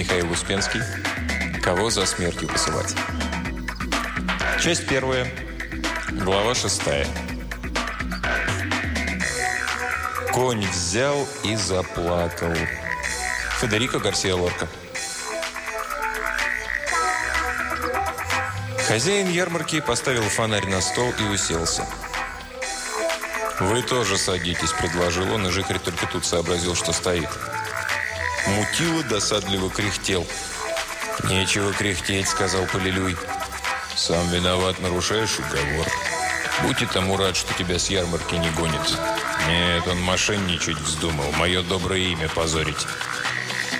Михаил Успенский. Кого за смертью посылать? Часть первая. Глава шестая. Конь взял и заплакал. Федерико Гарсия Лорка. Хозяин ярмарки поставил фонарь на стол и уселся. «Вы тоже садитесь», – предложил он, и Жихарь только тут сообразил, что стоит. Мутила досадливо кряхтел. «Нечего кряхтеть», – сказал Полилюй. «Сам виноват, нарушаешь уговор. Будь и тому рад, что тебя с ярмарки не гонит. Нет, он мошенничать вздумал, мое доброе имя позорить».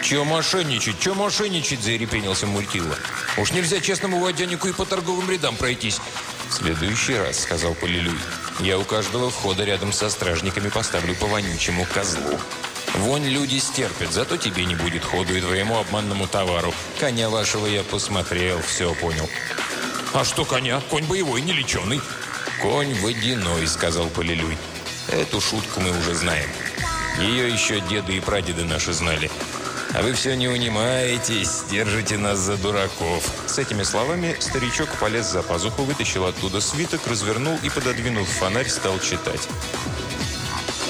«Чего мошенничать? Чего мошенничать?» – зарепенился Мультила. «Уж нельзя честному водянику и по торговым рядам пройтись». «В следующий раз», – сказал Полилюй, – «я у каждого входа рядом со стражниками поставлю по вонючему козлу». Вонь люди стерпят, зато тебе не будет ходу и твоему обманному товару. Коня вашего я посмотрел, все понял. А что коня? Конь боевой, не леченый. Конь водяной, сказал Полилюй. Эту шутку мы уже знаем. Ее еще деды и прадеды наши знали. А вы все не унимаетесь, держите нас за дураков. С этими словами старичок полез за пазуху, вытащил оттуда свиток, развернул и, пододвинув фонарь, стал читать.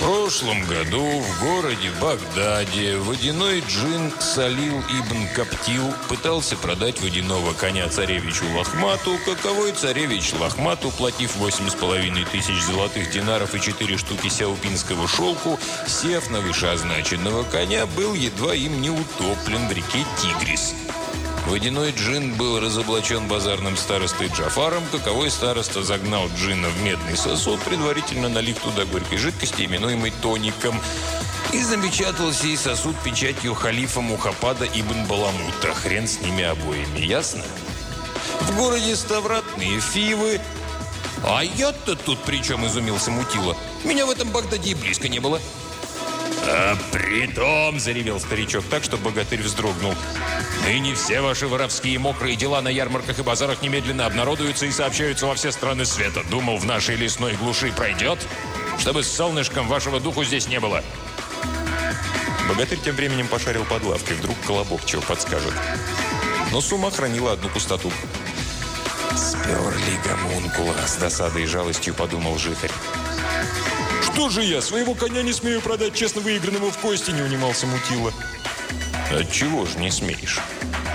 В прошлом году в городе Багдаде водяной джин Салил ибн Каптил пытался продать водяного коня царевичу Лохмату, каковой царевич Лохмат, уплатив 8,5 тысяч золотых динаров и 4 штуки сяупинского шелку, сев на вышеозначенного коня, был едва им не утоплен в реке Тигрис. Водяной джин был разоблачен базарным старостой Джафаром, каковой староста загнал джина в медный сосуд, предварительно налив туда горькой жидкости, именуемой тоником, и замечательный сей сосуд печатью халифа Мухапада ибн Баламута. Хрен с ними обоими, ясно? В городе Ставратные Фивы... А я-то тут при чем, изумился Мутила? Меня в этом Багдаде и близко не было. «А притом!» – заревел старичок так, что богатырь вздрогнул. «Ныне все ваши воровские мокрые дела на ярмарках и базарах немедленно обнародуются и сообщаются во все страны света. Думал, в нашей лесной глуши пройдет, чтобы с солнышком вашего духу здесь не было». Богатырь тем временем пошарил под лавкой. Вдруг колобок чего подскажет. Но сумма хранила одну пустоту. «Сперли гомункула!» – с досадой и жалостью подумал Жихарь. «Что же я, своего коня не смею продать честно выигранному в кости?» не унимался Мутила. «Отчего же не смеешь?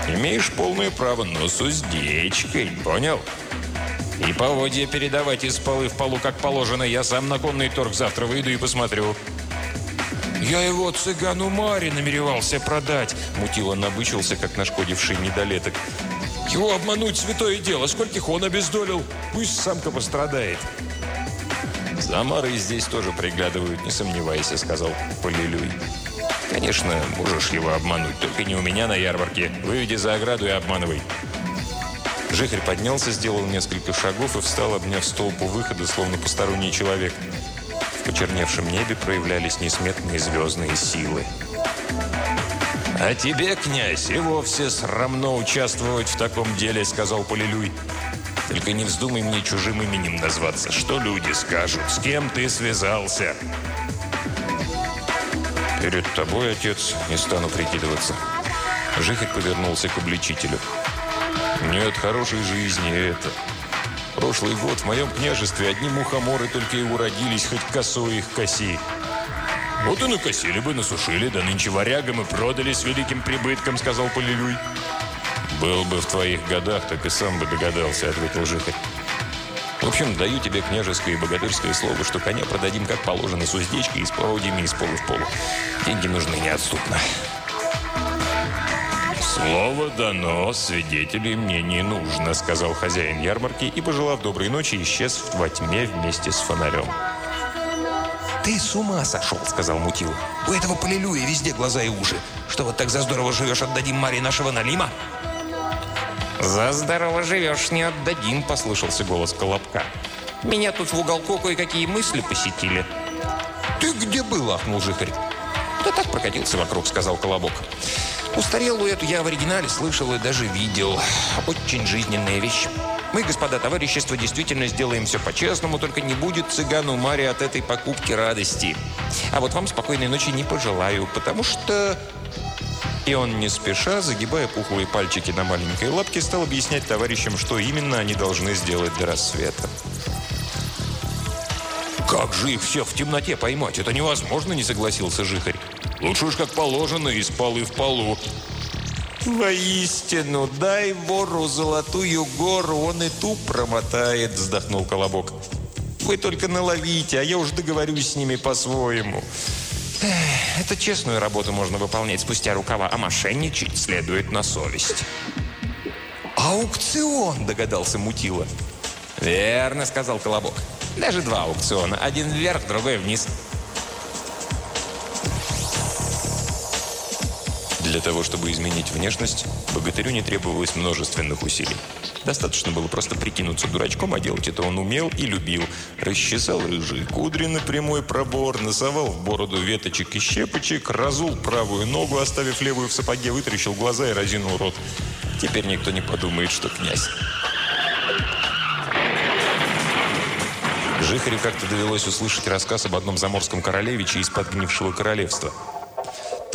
Имеешь полное право, но с уздечкой, понял?» «И поводья передавать из полы в полу, как положено. Я сам на конный торг завтра выйду и посмотрю». «Я его цыгану Маре намеревался продать!» Мутила набычился, как нашкодивший недолеток. «Его обмануть святое дело! Скольких он обездолил! Пусть самка пострадает!» «За Марой здесь тоже приглядывают, не сомневайся», — сказал Полилюй. «Конечно, можешь его обмануть, только не у меня на ярмарке. Выведи за ограду и обманывай». Жихарь поднялся, сделал несколько шагов и встал, обняв столб у выхода, словно посторонний человек. В почерневшем небе проявлялись несметные звездные силы. «А тебе, князь, и вовсе срамно участвовать в таком деле», — сказал Полилюй. Только не вздумай мне чужим именем назваться. Что люди скажут? С кем ты связался?» «Перед тобой, отец, не стану прикидываться». Жихарь повернулся к обличителю. «Нет хорошей жизни это. Прошлый год в моем княжестве одни мухоморы только и уродились, хоть косой их коси. Вот и накосили бы, насушили, да нынче варягам и продали с великим прибытком», — сказал Полилюй. «Был бы в твоих годах, так и сам бы догадался», — ответил Жихарь. «В общем, даю тебе княжеское и богатырское слово, что коня продадим как положено, с уздечкой и с поводьями из полу в полу. Деньги нужны неотступно». «Слово дано, свидетелей мне не нужно», — сказал хозяин ярмарки и, пожелав доброй ночи, исчез во тьме вместе с фонарем. «Ты с ума сошел», — сказал Мутил. «У этого полилюя везде глаза и уши. Что вот так за здорово живешь, отдадим Маре нашего налима?» «За здорово живешь, не отдадим», – послышался голос Колобка. «Меня тут в уголку кое-какие мысли посетили». «Ты где был?» – ахнул Жихарь. «Да так прокатился вокруг», – сказал Колобок. «Устарелую эту я в оригинале слышал и даже видел. Очень жизненная вещь. Мы, господа товарищества, действительно сделаем все по-честному, только не будет цыгану Маре от этой покупки радости. А вот вам спокойной ночи не пожелаю, потому что И он не спеша, загибая пухлые пальчики на маленькой лапке, стал объяснять товарищам, что именно они должны сделать до рассвета. «Как же их всех в темноте поймать? Это невозможно!» – не согласился Жихарь. «Лучше уж как положено, из полы в полу». «Воистину, дай вору золотую гору, он и ту промотает», – вздохнул Колобок. «Вы только наловите, а я уж договорюсь с ними по-своему». Это честную работу можно выполнять спустя рукава, а мошенничать следует на совесть. «Аукцион!» – догадался Мутила. «Верно», – сказал Колобок. «Даже два аукциона. Один вверх, другой вниз». Для того, чтобы изменить внешность, богатырю не требовалось множественных усилий. Достаточно было просто прикинуться дурачком, а делать это он умел и любил. Расчесал рыжие кудри на прямой пробор, носовал в бороду веточек и щепочек, разул правую ногу, оставив левую в сапоге, вытаращил глаза и разинул рот. Теперь никто не подумает, что князь. Жихарю как-то довелось услышать рассказ об одном заморском королевиче из подгнившего королевства –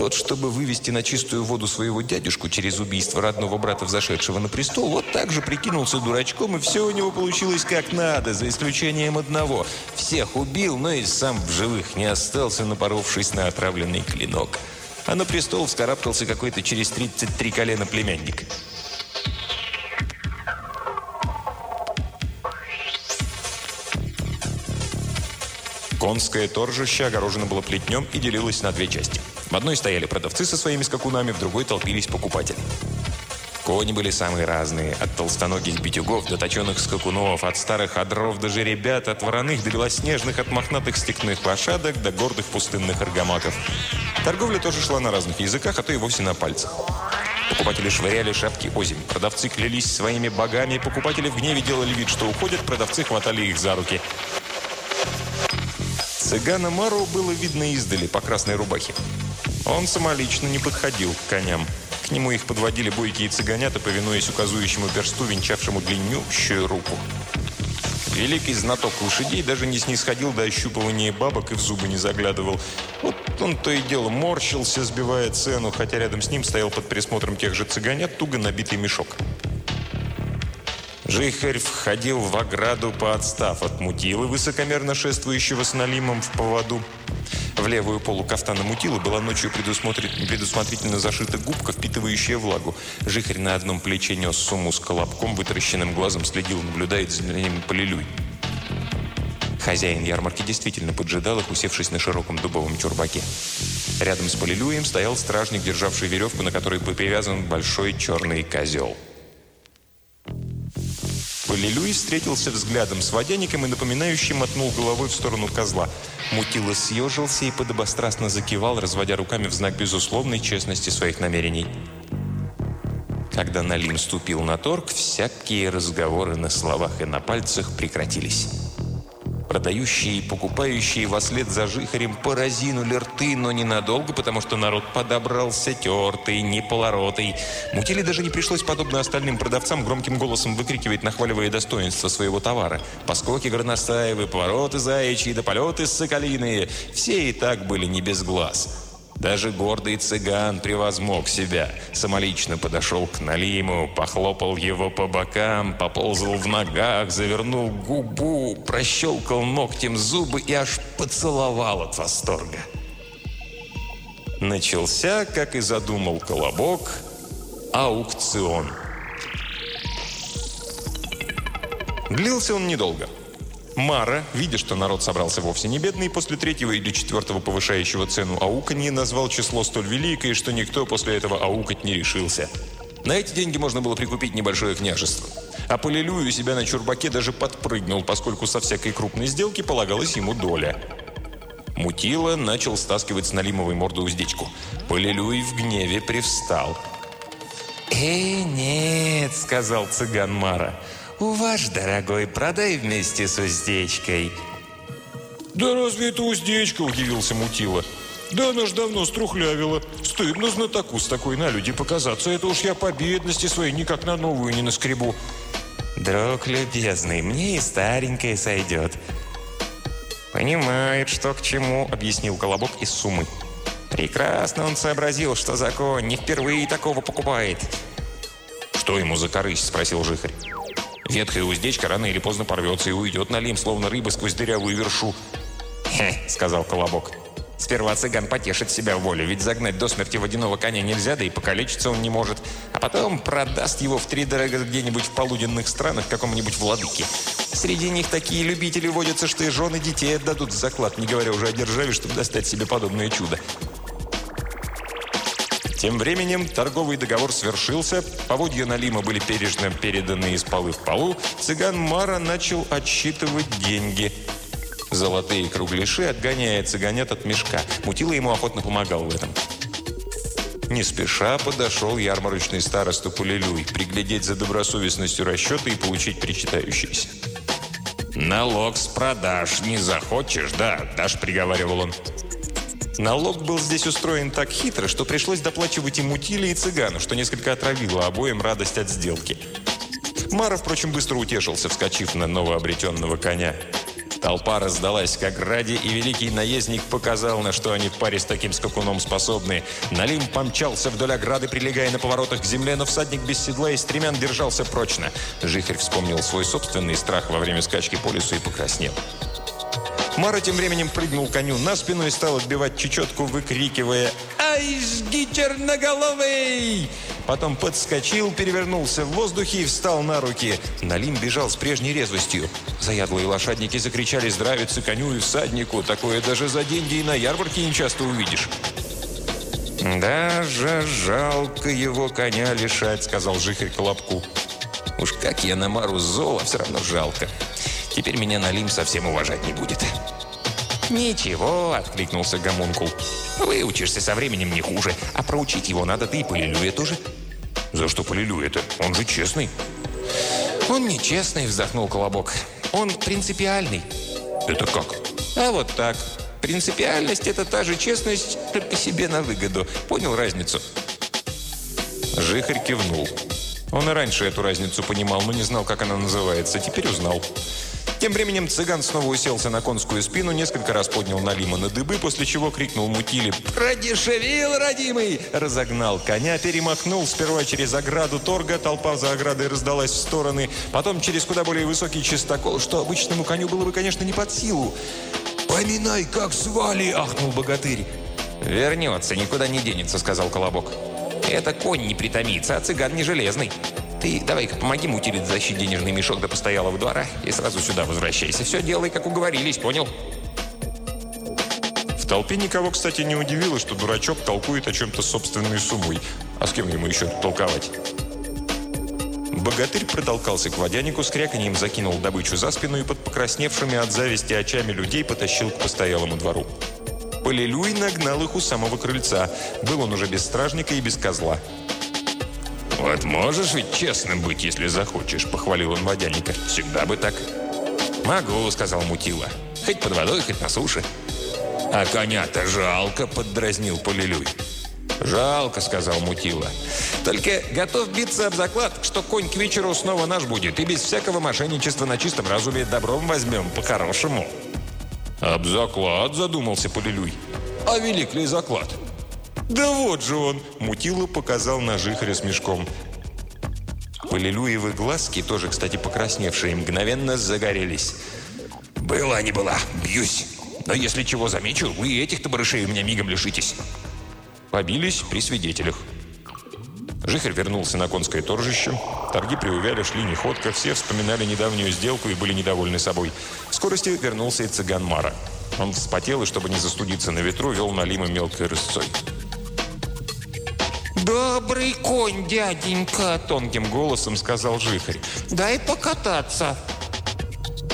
тот, чтобы вывести на чистую воду своего дядюшку через убийство родного брата, взошедшего на престол, вот так же прикинулся дурачком, и все у него получилось как надо, за исключением одного. Всех убил, но и сам в живых не остался, напоровшись на отравленный клинок. А на престол вскарабкался какой-то через 33 колена племянник. Конское торжище огорожено было плетнем и делилось на две части. В одной стояли продавцы со своими скакунами, в другой толпились покупатели. Кони были самые разные, от толстоногих битюгов до точеных скакунов, от старых одров до жеребят, от вороных до белоснежных, от мохнатых степных лошадок до гордых пустынных аргамаков. Торговля тоже шла на разных языках, а то и вовсе на пальцах. Покупатели швыряли шапки озимь, продавцы клялись своими богами, покупатели в гневе делали вид, что уходят, продавцы хватали их за руки. Цыгана Мару было видно издали по красной рубахе. Он самолично не подходил к коням. К нему их подводили бойкие цыганята, повинуясь указующему персту, венчавшему длиннющую руку. Великий знаток лошадей даже не снисходил до ощупывания бабок и в зубы не заглядывал. Вот он то и дело морщился, сбивая цену, хотя рядом с ним стоял под присмотром тех же цыганят туго набитый мешок. Жихарь входил в ограду, поотстав от мутилы, высокомерно шествующего с налимом в поводу. В левую полу кафтана мутилы была ночью предусмотрительно зашита губка, впитывающая влагу. Жихарь на одном плече нес сумму с колобком, вытаращенным глазом следил, наблюдает за ним полилюй. Хозяин ярмарки действительно поджидал их, усевшись на широком дубовом чурбаке. Рядом с полилюем стоял стражник, державший веревку, на которой привязан большой черный козел. Полилюй встретился взглядом с водяником и напоминающим мотнул головой в сторону козла. Мутила съежился и подобострастно закивал, разводя руками в знак безусловной честности своих намерений. Когда Налим ступил на торг, всякие разговоры на словах и на пальцах прекратились. Продающие и покупающие во след за жихарем поразинули рты, но ненадолго, потому что народ подобрался тертый, неполоротый. Мутили даже не пришлось, подобно остальным продавцам, громким голосом выкрикивать, нахваливая достоинство своего товара. Поскоки горностаевы, повороты заячьи да полеты соколиные – все и так были не без глаз. Даже гордый цыган превозмог себя. Самолично подошел к Налиму, похлопал его по бокам, поползал в ногах, завернул губу, прощелкал ногтем зубы и аж поцеловал от восторга. Начался, как и задумал Колобок, аукцион. Длился он недолго – Мара, видя, что народ собрался вовсе не бедный, после третьего или четвертого повышающего цену ауканье назвал число столь великое, что никто после этого аукать не решился. На эти деньги можно было прикупить небольшое княжество. А Полилюй себя на чурбаке даже подпрыгнул, поскольку со всякой крупной сделки полагалась ему доля. Мутила начал стаскивать с налимовой морды уздечку. Полилюй в гневе привстал. «Э, нет», — сказал цыган Мара, — «Ваш, дорогой, продай вместе с уздечкой». «Да разве это уздечка?» – удивился Мутила. «Да она ж давно струхлявила. Стыдно знатоку с такой на люди показаться. Это уж я по бедности своей никак на новую не наскребу». «Друг любезный, мне и старенькая сойдет». «Понимает, что к чему», – объяснил Колобок из суммы. Прекрасно он сообразил, что закон не впервые такого покупает. «Что ему за корысть?» – спросил Жихарь. «Ветхая уздечка рано или поздно порвется и уйдет на лим, словно рыба сквозь дырявую вершу». «Хе», – сказал Колобок. Сперва цыган потешит себя волю, ведь загнать до смерти водяного коня нельзя, да и покалечиться он не может. А потом продаст его в три дорога где-нибудь в полуденных странах какому-нибудь владыке. Среди них такие любители водятся, что и жены детей отдадут в заклад, не говоря уже о державе, чтобы достать себе подобное чудо. Тем временем торговый договор свершился, поводья Налима были бережно переданы из полы в полу, цыган Мара начал отсчитывать деньги – Золотые кругляши отгоняя цыганят от мешка. Мутила ему охотно помогал в этом. Не спеша подошел ярмарочный староста Пулелюй, приглядеть за добросовестностью расчета и получить причитающиеся. «Налог с продаж не захочешь, да?» – Даш приговаривал он. Налог был здесь устроен так хитро, что пришлось доплачивать и мутиле, и цыгану, что несколько отравило обоим радость от сделки. Мара, впрочем, быстро утешился, вскочив на новообретенного коня. Толпа раздалась как ради, и великий наездник показал, на что они в паре с таким скакуном способны. Налим помчался вдоль ограды, прилегая на поворотах к земле, но всадник без седла и стремян держался прочно. Жихарь вспомнил свой собственный страх во время скачки по лесу и покраснел. Мара тем временем прыгнул коню на спину и стал отбивать чечетку, выкрикивая «Ай, жги черноголовый!» Потом подскочил, перевернулся в воздухе и встал на руки. Налим бежал с прежней резвостью. Заядлые лошадники закричали здравицы коню и всаднику. Такое даже за деньги и на ярмарке не часто увидишь. «Даже жалко его коня лишать», — сказал Жихарь Колобку. «Уж как я на Мару зол, а все равно жалко. Теперь меня Налим совсем уважать не будет». «Ничего», — откликнулся Гомункул. «Выучишься со временем не хуже, а проучить его надо ты и Полилюя тоже». «За что Полилюя-то? Он же честный». «Он не честный», — вздохнул Колобок. «Он принципиальный». «Это как?» «А вот так. Принципиальность – это та же честность, только себе на выгоду. Понял разницу?» Жихарь кивнул. Он и раньше эту разницу понимал, но не знал, как она называется. Теперь узнал. Тем временем цыган снова уселся на конскую спину, несколько раз поднял Налима на дыбы, после чего крикнул Мутили «Продешевил, родимый!» Разогнал коня, перемахнул сперва через ограду торга, толпа за оградой раздалась в стороны, потом через куда более высокий чистокол, что обычному коню было бы, конечно, не под силу. «Поминай, как звали!» – ахнул богатырь. «Вернется, никуда не денется», – сказал Колобок. «Это конь не притомится, а цыган не железный». Ты давай-ка помоги мутилить защить денежный мешок до постоялого двора и сразу сюда возвращайся. Все делай, как уговорились, понял? В толпе никого, кстати, не удивило, что дурачок толкует о чем-то собственной суммой. А с кем ему еще толковать? Богатырь протолкался к водянику, с кряканьем закинул добычу за спину и под покрасневшими от зависти очами людей потащил к постоялому двору. Полилюй нагнал их у самого крыльца. Был он уже без стражника и без козла. «Вот можешь ведь честным быть, если захочешь», – похвалил он водяника. «Всегда бы так». «Могу», – сказал Мутила. «Хоть под водой, хоть на суше». «А коня-то жалко», – поддразнил Полилюй. «Жалко», – сказал Мутила. «Только готов биться об заклад, что конь к вечеру снова наш будет, и без всякого мошенничества на чистом разуме добром возьмем, по-хорошему». «Об заклад», – задумался Полилюй. «А велик ли заклад?» «Да вот же он!» – Мутила показал на жихаря с мешком. Полилюевы глазки, тоже, кстати, покрасневшие, мгновенно загорелись. «Была не была, бьюсь. Но если чего замечу, вы этих-то барышей у меня мигом лишитесь». Побились при свидетелях. Жихарь вернулся на конское торжище. Торги приувяли, шли неходко. Все вспоминали недавнюю сделку и были недовольны собой. В скорости вернулся и цыган Мара. Он вспотел и, чтобы не застудиться на ветру, вел налима мелкой рысцой. «Добрый конь, дяденька!» – тонким голосом сказал Жихарь. «Дай покататься!»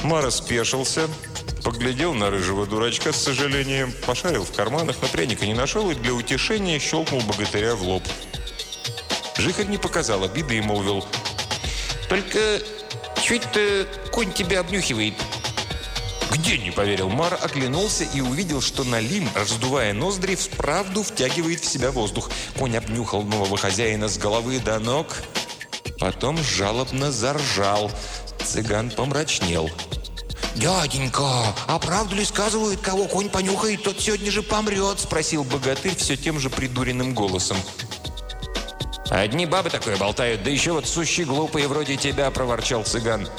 Мара спешился, поглядел на рыжего дурачка с сожалением, пошарил в карманах, но пряника не нашел и для утешения щелкнул богатыря в лоб. Жихарь не показал обиды и молвил «Только чуть-то конь тебя обнюхивает». «Где?» – не поверил Мар, оглянулся и увидел, что Налим, раздувая ноздри, вправду втягивает в себя воздух. Конь обнюхал нового хозяина с головы до ног, потом жалобно заржал. Цыган помрачнел. «Дяденька, а правду ли сказывают, кого конь понюхает, тот сегодня же помрет?» Спросил богатырь все тем же придуренным голосом. «Одни бабы такое болтают, да еще вот сущи глупые вроде тебя», – проворчал цыган.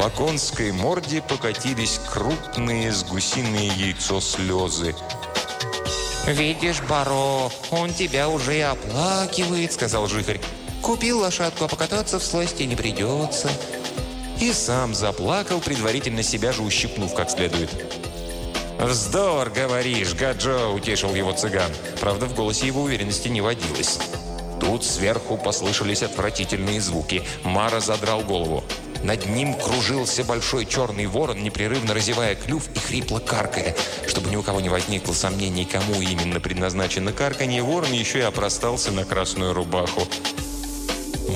По конской морде покатились крупные с гусиное яйцо слезы. «Видишь, Баро, он тебя уже и оплакивает», – сказал Жихарь. «Купил лошадку, а покататься в сласти не придется». И сам заплакал, предварительно себя же ущипнув как следует. «Вздор, говоришь, Гаджо!» – утешил его цыган. Правда, в голосе его уверенности не водилось. Тут сверху послышались отвратительные звуки. Мара задрал голову. Над ним кружился большой черный ворон, непрерывно разевая клюв и хрипло каркая. Чтобы ни у кого не возникло сомнений, кому именно предназначено карканье, ворон еще и опростался на красную рубаху.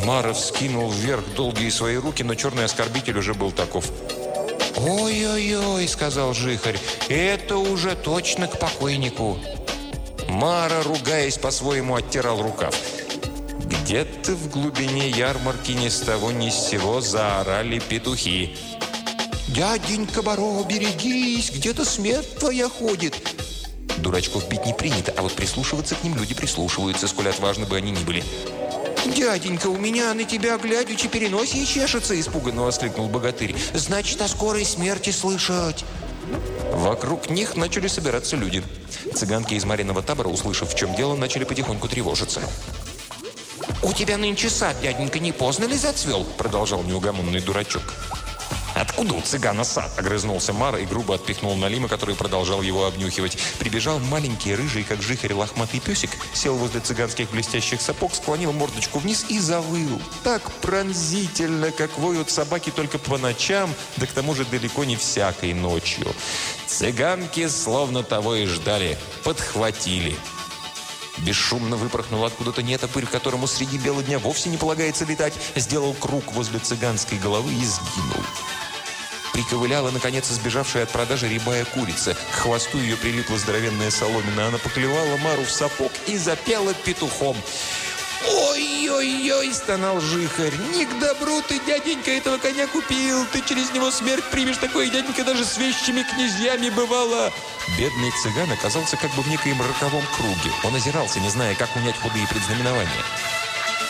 Маров скинул вверх долгие свои руки, но черный оскорбитель уже был таков. «Ой-ой-ой», — сказал Жихарь, — «это уже точно к покойнику». Мара, ругаясь по-своему, оттирал рукав. Где-то в глубине ярмарки ни с того ни с сего заорали петухи. «Дяденька Баро, берегись, где-то смерть твоя ходит!» Дурачков бить не принято, а вот прислушиваться к ним люди прислушиваются, сколь отважны бы они ни были. «Дяденька, у меня на тебя глядячи переносие чешется!» – испуганно воскликнул богатырь. «Значит, о скорой смерти слышать!» Вокруг них начали собираться люди. Цыганки из Мариного табора, услышав, в чем дело, начали потихоньку тревожиться. «У тебя нынче сад, дяденька, не поздно ли зацвел?» – продолжал неугомонный дурачок. «Откуда у цыгана сад?» – огрызнулся Мар и грубо отпихнул Налима, который продолжал его обнюхивать. Прибежал маленький, рыжий, как жихарь, лохматый песик, сел возле цыганских блестящих сапог, склонил мордочку вниз и завыл. Так пронзительно, как воют собаки только по ночам, да к тому же далеко не всякой ночью. Цыганки словно того и ждали, подхватили. Бесшумно выпорхнул откуда-то нетопырь, которому среди бела дня вовсе не полагается летать, сделал круг возле цыганской головы и сгинул. Приковыляла, наконец, избежавшая от продажи рябая курица. К хвосту ее прилипла здоровенная соломина. Она поклевала Мару в сапог и запела петухом. «Ой-ой-ой!» – стонал Жихарь. «Не к добру ты, дяденька, этого коня купил! Ты через него смерть примешь! Такой дяденька даже с вещими князьями бывало!» Бедный цыган оказался как бы в некоем роковом круге. Он озирался, не зная, как унять худые предзнаменования.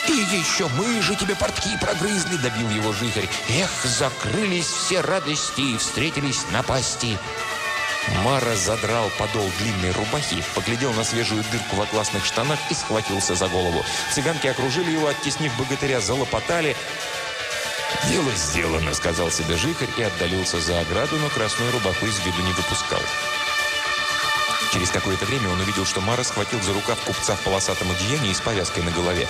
«И еще мы же тебе портки прогрызли!» – добил его жихарь. «Эх, закрылись все радости и встретились напасти!» Мара задрал подол длинной рубахи, поглядел на свежую дырку в атласных штанах и схватился за голову. Цыганки окружили его, оттеснив богатыря, залопотали. «Дело сделано», — сказал себе жихарь и отдалился за ограду, но красную рубаху из виду не выпускал. Через какое-то время он увидел, что Мара схватил за рукав купца в полосатом одеянии и с повязкой на голове.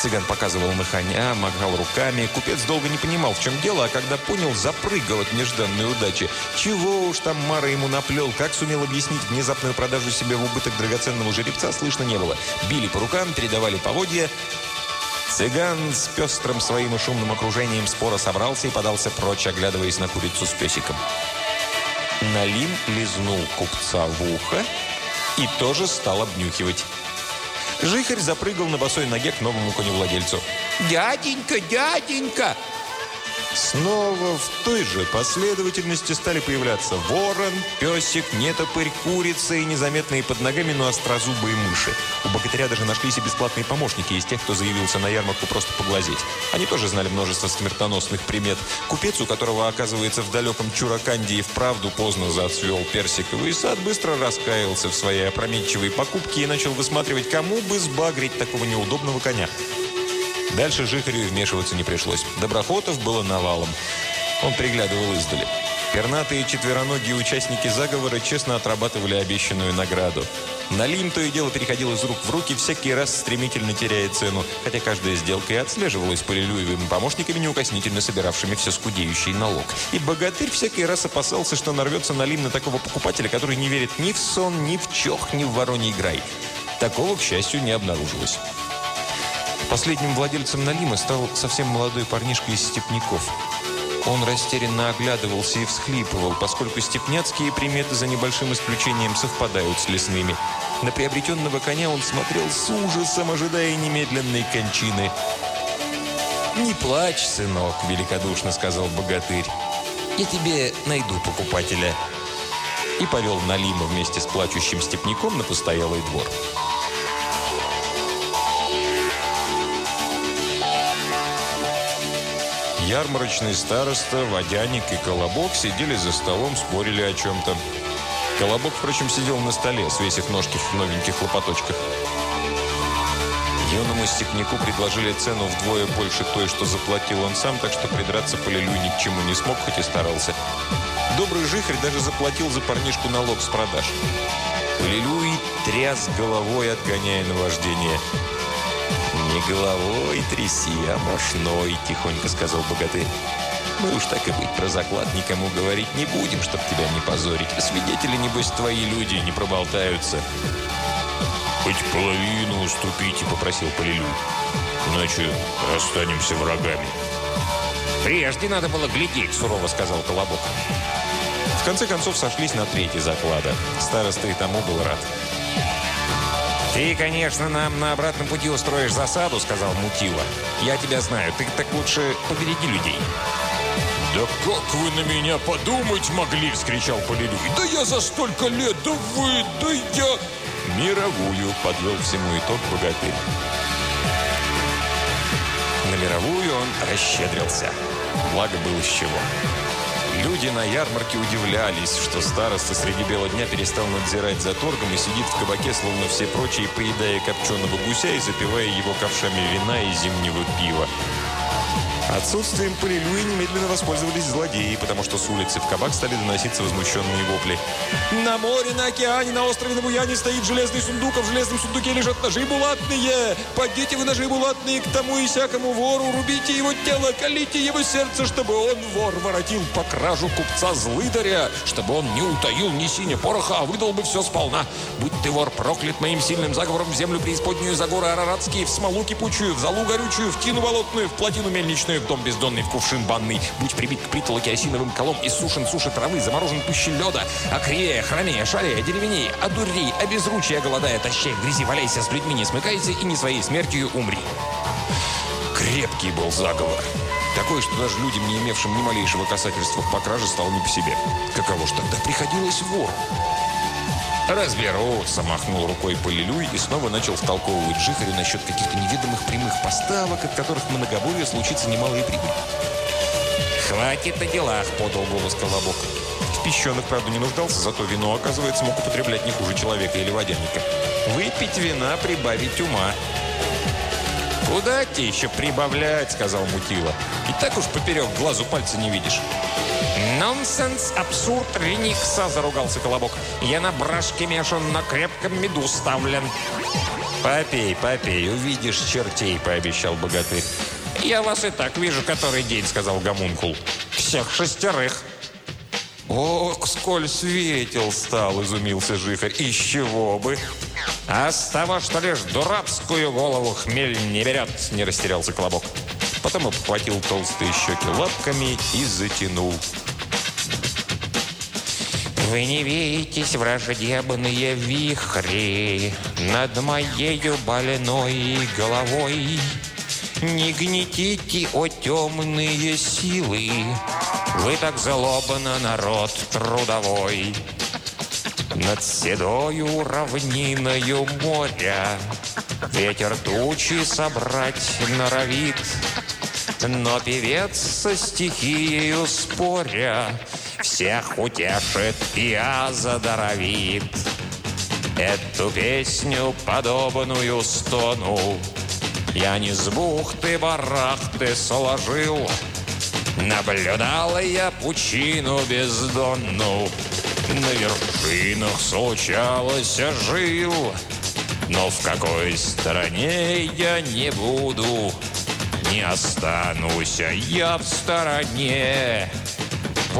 Цыган показывал на коня, махал руками. Купец долго не понимал, в чем дело, а когда понял, запрыгал от нежданной удачи. Чего уж там Мара ему наплел, как сумел объяснить внезапную продажу себе в убыток драгоценного жеребца, слышно не было. Били по рукам, передавали поводья. Цыган с пестрым своим и шумным окружением спора собрался и подался прочь, оглядываясь на курицу с песиком. Налим лизнул купца в ухо и тоже стал обнюхивать. Жихарь запрыгал на босой ноге к новому коневладельцу. «Дяденька, дяденька!» Снова в той же последовательности стали появляться ворон, песик, нетопырь, курица и незаметные под ногами, но острозубые мыши. У богатыря даже нашлись и бесплатные помощники из тех, кто заявился на ярмарку просто поглазеть. Они тоже знали множество смертоносных примет. Купец, у которого, оказывается, в далеком Чураканде и вправду поздно зацвел персиковый сад, быстро раскаялся в своей опрометчивой покупке и начал высматривать, кому бы сбагрить такого неудобного коня. Дальше Жихарю вмешиваться не пришлось. Доброхотов было навалом. Он приглядывал издали. Пернатые четвероногие участники заговора честно отрабатывали обещанную награду. Налим то и дело переходил из рук в руки, всякий раз стремительно теряя цену, хотя каждая сделка и отслеживалась полилюевыми помощниками, неукоснительно собиравшими все скудеющий налог. И богатырь всякий раз опасался, что нарвется Налим на такого покупателя, который не верит ни в сон, ни в чох, ни в вороний грай. Такого, к счастью, не обнаружилось. Последним владельцем Налима стал совсем молодой парнишка из степняков. Он растерянно оглядывался и всхлипывал, поскольку степняцкие приметы за небольшим исключением совпадают с лесными. На приобретенного коня он смотрел с ужасом, ожидая немедленной кончины. «Не плачь, сынок», — великодушно сказал богатырь. Я тебе найду покупателя». И повел Налима вместе с плачущим степняком на постоялый двор. Ярмарочный староста, водяник и колобок сидели за столом, спорили о чем-то. Колобок, впрочем, сидел на столе, свесив ножки в новеньких лопаточках. Юному степняку предложили цену вдвое больше той, что заплатил он сам, так что придраться Полилюй ни к чему не смог, хоть и старался. Добрый жихарь даже заплатил за парнишку налог с продаж. Полилюй тряс головой, отгоняя наваждение. «Не головой тряси, а мошной», – тихонько сказал богатырь. «Мы уж так и быть про заклад никому говорить не будем, чтоб тебя не позорить. Свидетели, небось, твои люди не проболтаются». «Хоть половину уступите», – попросил Полилю. «Иначе останемся врагами». «Прежде надо было глядеть», – сурово сказал Колобок. В конце концов сошлись на третий заклада. Староста и тому был рад. «Ты, конечно, нам на обратном пути устроишь засаду», — сказал Мутила. «Я тебя знаю. Ты так лучше побереги людей». «Да как вы на меня подумать могли?» — вскричал Полилюй. «Да я за столько лет, да вы, да я...» «Мировую», — подвел всему итог богатырь. На мировую он расщедрился. Благо было с чего. Люди на ярмарке удивлялись, что староста среди бела дня перестал надзирать за торгом и сидит в кабаке, словно все прочие, поедая копченого гуся и запивая его ковшами вина и зимнего пива. Отсутствием Полилюи немедленно воспользовались злодеи, потому что с улицы в кабак стали доноситься возмущенные вопли. «На море, на океане, на острове на Буяне стоит железный сундук, а в железном сундуке лежат ножи булатные! Подите вы ножи булатные к тому и всякому вору, рубите его тело, колите его сердце, чтобы он, вор, воротил по кражу купца злыдаря, чтобы он не утаил ни синя пороха, а выдал бы все сполна. Будь ты, вор, проклят моим сильным заговором в землю преисподнюю, за горы Араратские, в смолу кипучую, в залу горючую, в тину болотную, в плотину мельничную, в дом бездонный, в кувшин банный, будь прибит к притолоке осиновым колом и сушен суши травы, заморожен пуще леда, окрея, хромея, шарея, деревеней, одурей, обезручия, голодая, тащай в грязи, валяйся, с людьми не смыкайся и не своей смертью умри. Крепкий был заговор. Такой, что даже людям, не имевшим ни малейшего касательства по краже, стало не по себе. Каково ж тогда приходилось вору? «Разберутся», – махнул рукой Полилюй и снова начал втолковывать Жихарю насчет каких-то неведомых прямых поставок, от которых в многоборье случится немалая прибыль. «Хватит о делах», – подал голос Колобок. В пищеных, правда, не нуждался, зато вино, оказывается, мог употреблять не хуже человека или водяника. Выпить вина, прибавить ума. «Куда тебе еще прибавлять?» – сказал Мутила. «И так уж поперек глазу пальца не видишь». «Нонсенс, абсурд, реникса!» – заругался Колобок. «Я на брашке мешан, на крепком меду ставлен». «Попей, попей, увидишь чертей», – пообещал богатырь. «Я вас и так вижу который день», – сказал Гомункул. «Всех шестерых». «Ох, сколь светил стал!» – изумился Жихарь. «Из чего бы?» «А с того, что лишь дурацкую голову хмель не берет!» – не растерялся Колобок. Потом обхватил толстые щеки лапками и затянул. Вы не видитесь, враждебные вихри Над моею больной головой. Не гнетите, о темные силы, Вы так злобно народ трудовой. Над седою равниною моря Ветер тучи собрать норовит, Но певец со стихией споря всех утешит и озадоровит. Эту песню, подобную стону, Я не с бухты-барахты сложил. Наблюдала я пучину бездонну, На вершинах случалось жил. Но в какой стороне я не буду, Не останусь я в стороне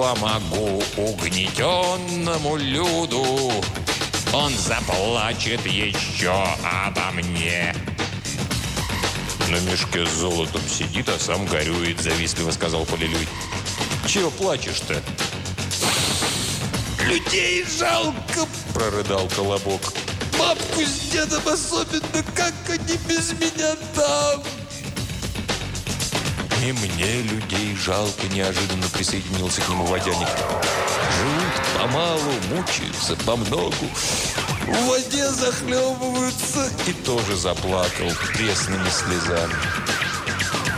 помогу угнетенному люду. Он заплачет еще обо мне. На мешке с золотом сидит, а сам горюет, завистливо сказал Полилюй. Чего плачешь-то? Людей жалко, прорыдал Колобок. Бабку с дедом особенно, как они без меня там? «И мне людей жалко», – неожиданно присоединился к нему водяник. «Живут помалу, мучаются помногу, в воде захлебываются». И тоже заплакал пресными слезами.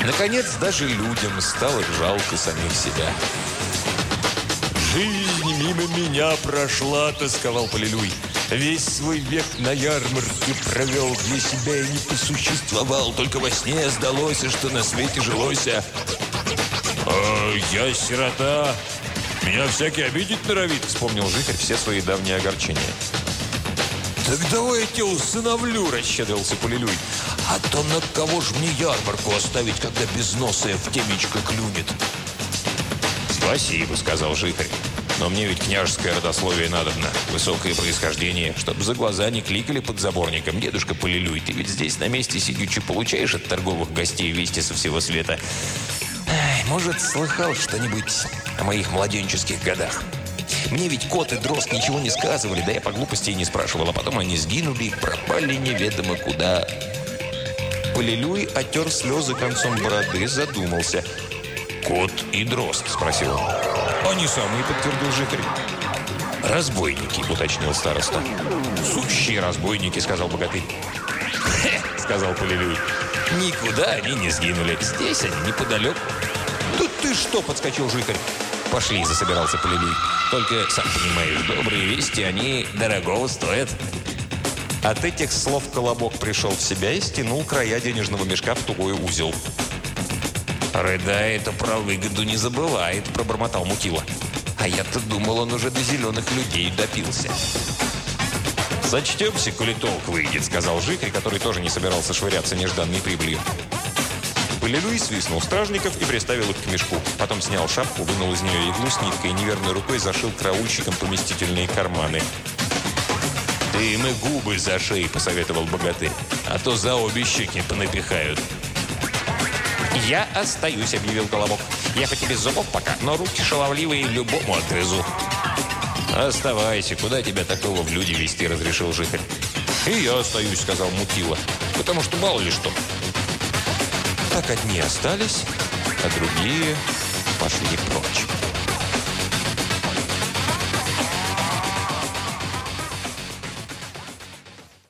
Наконец, даже людям стало жалко самих себя. «Жизнь мимо меня прошла», – тосковал Полилюй. «Весь свой век на ярмарке провел, для себя и не посуществовал, только во сне сдалось, что на свете жилося». «А я сирота, меня всякий обидеть норовит», – вспомнил Жихарь все свои давние огорчения. «Так давай я тебя усыновлю», – расщедрился Полилюй. «А то на кого ж мне ярмарку оставить, когда безносая в темечко клюнет?» «Спасибо», — сказал Жихарь. «Но мне ведь княжеское родословие надобно, высокое происхождение, чтобы за глаза не кликали под заборником. Дедушка Полилюй, ты ведь здесь на месте сидячи получаешь от торговых гостей вести со всего света. Ай, может, слыхал что-нибудь о моих младенческих годах?» Мне ведь кот и дрозд ничего не сказывали, да я по глупости и не спрашивал. А потом они сгинули и пропали неведомо куда. Полилюй отер слезы концом бороды, задумался – «Кот и дрозд?» – спросил он. «Они самые», – подтвердил житель. «Разбойники», – уточнил староста. «Сущие разбойники», – сказал богатырь. Сказал Полилюй. «Никуда они не сгинули. Здесь они неподалеку». «Тут ты что?» – подскочил житель. «Пошли», – засобирался Полилюй. «Только, сам понимаешь, добрые вести, они дорогого стоят». От этих слов Колобок пришел в себя и стянул края денежного мешка в тугой узел. «Рыдает, а про выгоду не забывает», – пробормотал Мутила. «А я-то думал, он уже до зеленых людей допился». «Зачтемся, коли толк выйдет», – сказал Жихарь, который тоже не собирался швыряться нежданной прибылью. Полилюй свистнул стражников и приставил их к мешку. Потом снял шапку, вынул из нее иглу с ниткой и неверной рукой зашил караульщикам поместительные карманы. «Ты им и губы зашей», – посоветовал богатырь. «А то за обе щеки понапихают». «Я остаюсь», — объявил Колобок. «Я хоть и без зубов пока, но руки шаловливые любому отгрызу». «Оставайся, куда тебя такого в люди вести?» – разрешил Жихарь. «И я остаюсь», – сказал Мутила, – «потому что мало ли что». Так одни остались, а другие пошли прочь.